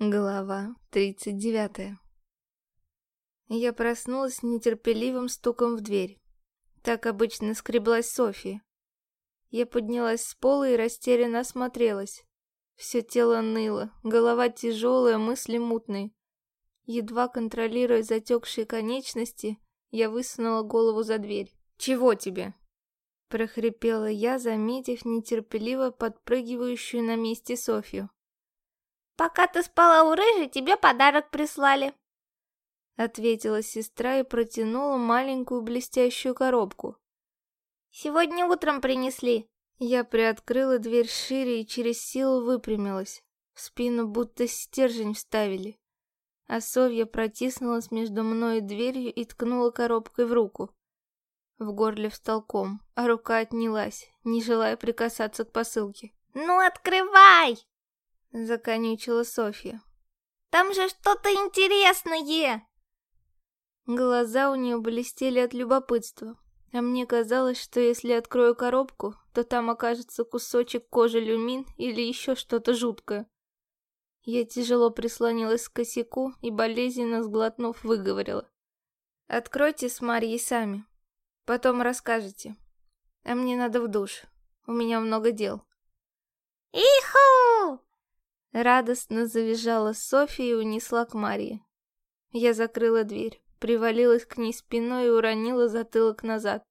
Глава 39 Я проснулась с нетерпеливым стуком в дверь. Так обычно скреблась Софья. Я поднялась с пола и растерянно осмотрелась. Все тело ныло, голова тяжелая, мысли мутные. Едва контролируя затекшие конечности, я высунула голову за дверь. «Чего тебе?» прохрипела я, заметив нетерпеливо подпрыгивающую на месте Софью. «Пока ты спала у рыжей, тебе подарок прислали», — ответила сестра и протянула маленькую блестящую коробку. «Сегодня утром принесли». Я приоткрыла дверь шире и через силу выпрямилась. В спину будто стержень вставили. А Совья протиснулась между мной и дверью и ткнула коробкой в руку. В горле встал ком, а рука отнялась, не желая прикасаться к посылке. «Ну, открывай!» — законючила Софья. «Там же что-то интересное!» Глаза у нее блестели от любопытства, а мне казалось, что если открою коробку, то там окажется кусочек кожи люмин или еще что-то жуткое. Я тяжело прислонилась к косяку и болезненно сглотнув выговорила. «Откройте с Марьей сами, потом расскажете. А мне надо в душ, у меня много дел». «Иху!» Радостно завизжала Софья и унесла к Марье. Я закрыла дверь, привалилась к ней спиной и уронила затылок назад.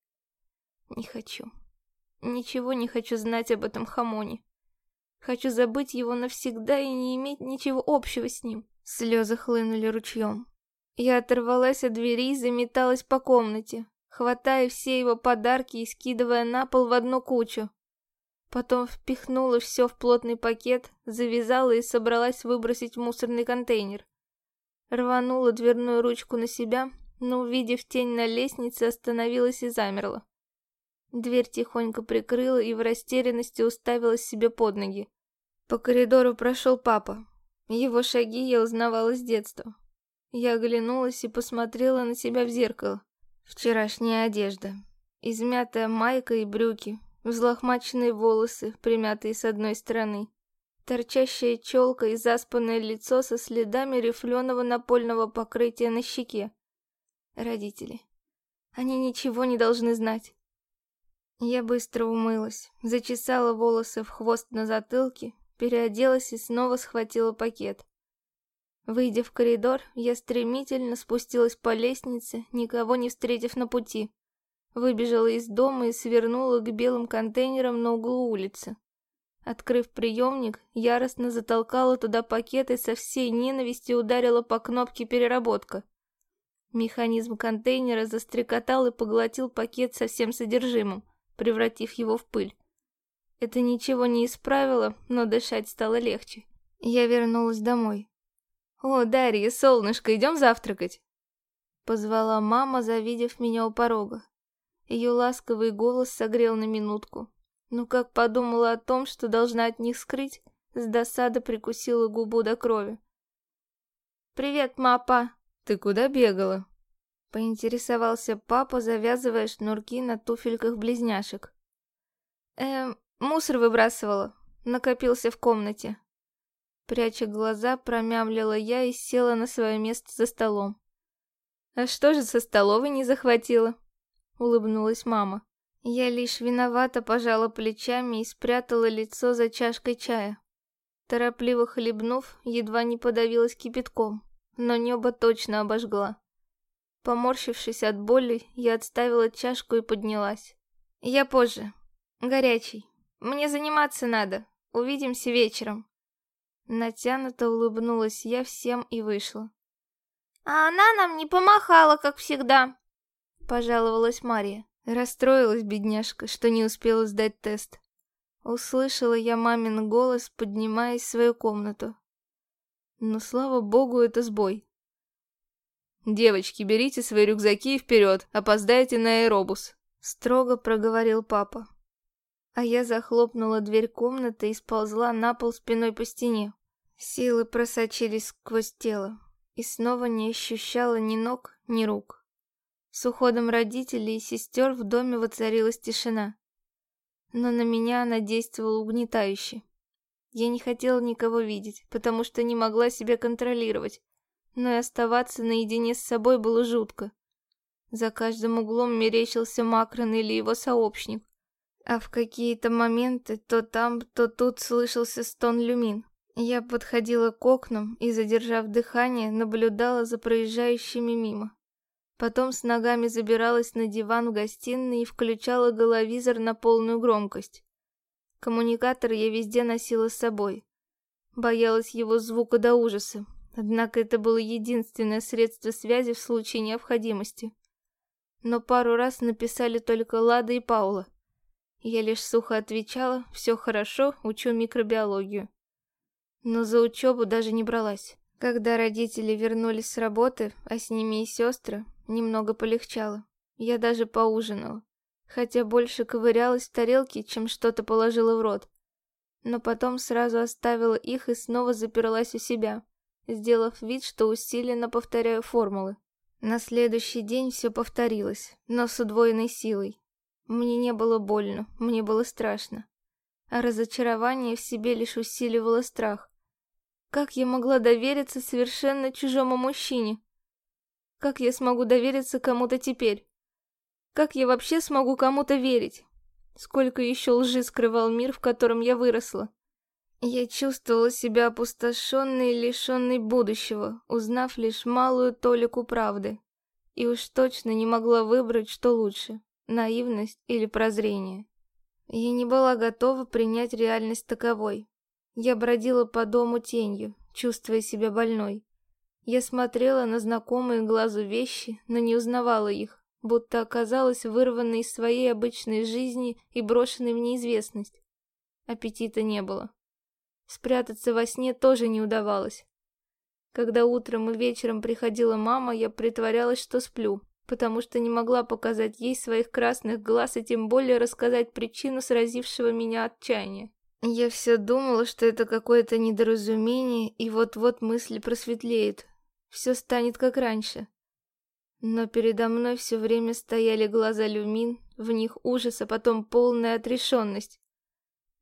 Не хочу. Ничего не хочу знать об этом хамоне. Хочу забыть его навсегда и не иметь ничего общего с ним. Слезы хлынули ручьем. Я оторвалась от двери и заметалась по комнате, хватая все его подарки и скидывая на пол в одну кучу. Потом впихнула все в плотный пакет, завязала и собралась выбросить в мусорный контейнер. Рванула дверную ручку на себя, но, увидев тень на лестнице, остановилась и замерла. Дверь тихонько прикрыла и в растерянности уставилась себе под ноги. По коридору прошел папа. Его шаги я узнавала с детства. Я оглянулась и посмотрела на себя в зеркало. Вчерашняя одежда. Измятая майка и брюки, Взлохмаченные волосы, примятые с одной стороны. Торчащая челка и заспанное лицо со следами рифленого напольного покрытия на щеке. Родители. Они ничего не должны знать. Я быстро умылась, зачесала волосы в хвост на затылке, переоделась и снова схватила пакет. Выйдя в коридор, я стремительно спустилась по лестнице, никого не встретив на пути. Выбежала из дома и свернула к белым контейнерам на углу улицы. Открыв приемник, яростно затолкала туда пакет и со всей ненавистью ударила по кнопке «Переработка». Механизм контейнера застрекотал и поглотил пакет со всем содержимым, превратив его в пыль. Это ничего не исправило, но дышать стало легче. Я вернулась домой. «О, Дарья, солнышко, идем завтракать!» Позвала мама, завидев меня у порога. Ее ласковый голос согрел на минутку. Но как подумала о том, что должна от них скрыть, с досады прикусила губу до крови. «Привет, мапа!» «Ты куда бегала?» Поинтересовался папа, завязывая шнурки на туфельках близняшек. «Эм, мусор выбрасывала. Накопился в комнате». Пряча глаза, промямлила я и села на свое место за столом. «А что же со столовой не захватила?» Улыбнулась мама. Я лишь виновато пожала плечами и спрятала лицо за чашкой чая. Торопливо хлебнув, едва не подавилась кипятком, но небо точно обожгла. Поморщившись от боли, я отставила чашку и поднялась. «Я позже. Горячий. Мне заниматься надо. Увидимся вечером». Натянуто улыбнулась я всем и вышла. «А она нам не помахала, как всегда», Пожаловалась Мария. Расстроилась бедняжка, что не успела сдать тест. Услышала я мамин голос, поднимаясь в свою комнату. Но, слава богу, это сбой. «Девочки, берите свои рюкзаки и вперед, опоздаете на аэробус», — строго проговорил папа. А я захлопнула дверь комнаты и сползла на пол спиной по стене. Силы просочились сквозь тело, и снова не ощущала ни ног, ни рук. С уходом родителей и сестер в доме воцарилась тишина. Но на меня она действовала угнетающе. Я не хотела никого видеть, потому что не могла себя контролировать. Но и оставаться наедине с собой было жутко. За каждым углом мерещился Макрон или его сообщник. А в какие-то моменты то там, то тут слышался стон люмин. Я подходила к окнам и, задержав дыхание, наблюдала за проезжающими мимо. Потом с ногами забиралась на диван в гостиной и включала головизор на полную громкость. Коммуникатор я везде носила с собой. Боялась его звука до ужаса, однако это было единственное средство связи в случае необходимости. Но пару раз написали только Лада и Паула. Я лишь сухо отвечала «все хорошо, учу микробиологию». Но за учебу даже не бралась. Когда родители вернулись с работы, а с ними и сестры, немного полегчало. Я даже поужинала хотя больше ковырялась в тарелке, чем что-то положила в рот. Но потом сразу оставила их и снова заперлась у себя, сделав вид, что усиленно повторяю формулы. На следующий день все повторилось, но с удвоенной силой. Мне не было больно, мне было страшно. А разочарование в себе лишь усиливало страх. Как я могла довериться совершенно чужому мужчине? Как я смогу довериться кому-то теперь? Как я вообще смогу кому-то верить? Сколько еще лжи скрывал мир, в котором я выросла? Я чувствовала себя опустошенной и лишенной будущего, узнав лишь малую толику правды. И уж точно не могла выбрать, что лучше — наивность или прозрение. Я не была готова принять реальность таковой. Я бродила по дому тенью, чувствуя себя больной. Я смотрела на знакомые глазу вещи, но не узнавала их, будто оказалась вырванной из своей обычной жизни и брошенной в неизвестность. Аппетита не было. Спрятаться во сне тоже не удавалось. Когда утром и вечером приходила мама, я притворялась, что сплю, потому что не могла показать ей своих красных глаз и тем более рассказать причину сразившего меня отчаяния. Я все думала, что это какое-то недоразумение, и вот-вот мысли просветлеют. Все станет как раньше. Но передо мной все время стояли глаза Люмин, в них ужас, а потом полная отрешенность.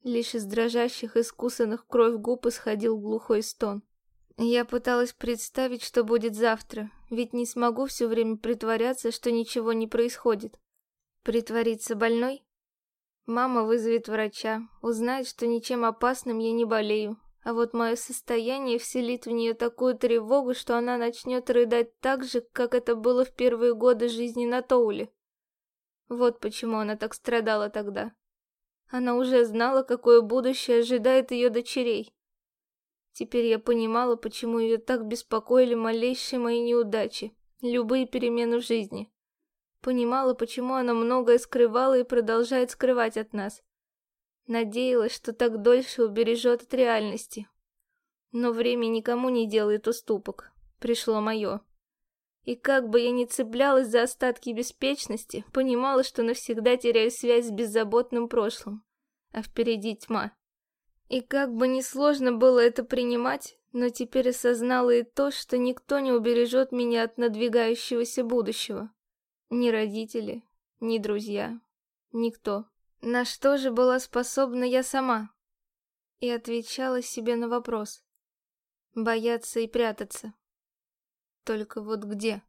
Лишь из дрожащих, искусанных кровь губ исходил глухой стон. Я пыталась представить, что будет завтра, ведь не смогу все время притворяться, что ничего не происходит. Притвориться больной? Мама вызовет врача, узнает, что ничем опасным я не болею, а вот мое состояние вселит в нее такую тревогу, что она начнет рыдать так же, как это было в первые годы жизни на Тоуле. Вот почему она так страдала тогда. Она уже знала, какое будущее ожидает ее дочерей. Теперь я понимала, почему ее так беспокоили малейшие мои неудачи, любые перемены в жизни. Понимала, почему она многое скрывала и продолжает скрывать от нас. Надеялась, что так дольше убережет от реальности. Но время никому не делает уступок. Пришло мое. И как бы я ни цеплялась за остатки беспечности, понимала, что навсегда теряю связь с беззаботным прошлым. А впереди тьма. И как бы ни сложно было это принимать, но теперь осознала и то, что никто не убережет меня от надвигающегося будущего. Ни родители, ни друзья, никто. На что же была способна я сама? И отвечала себе на вопрос. Бояться и прятаться. Только вот где?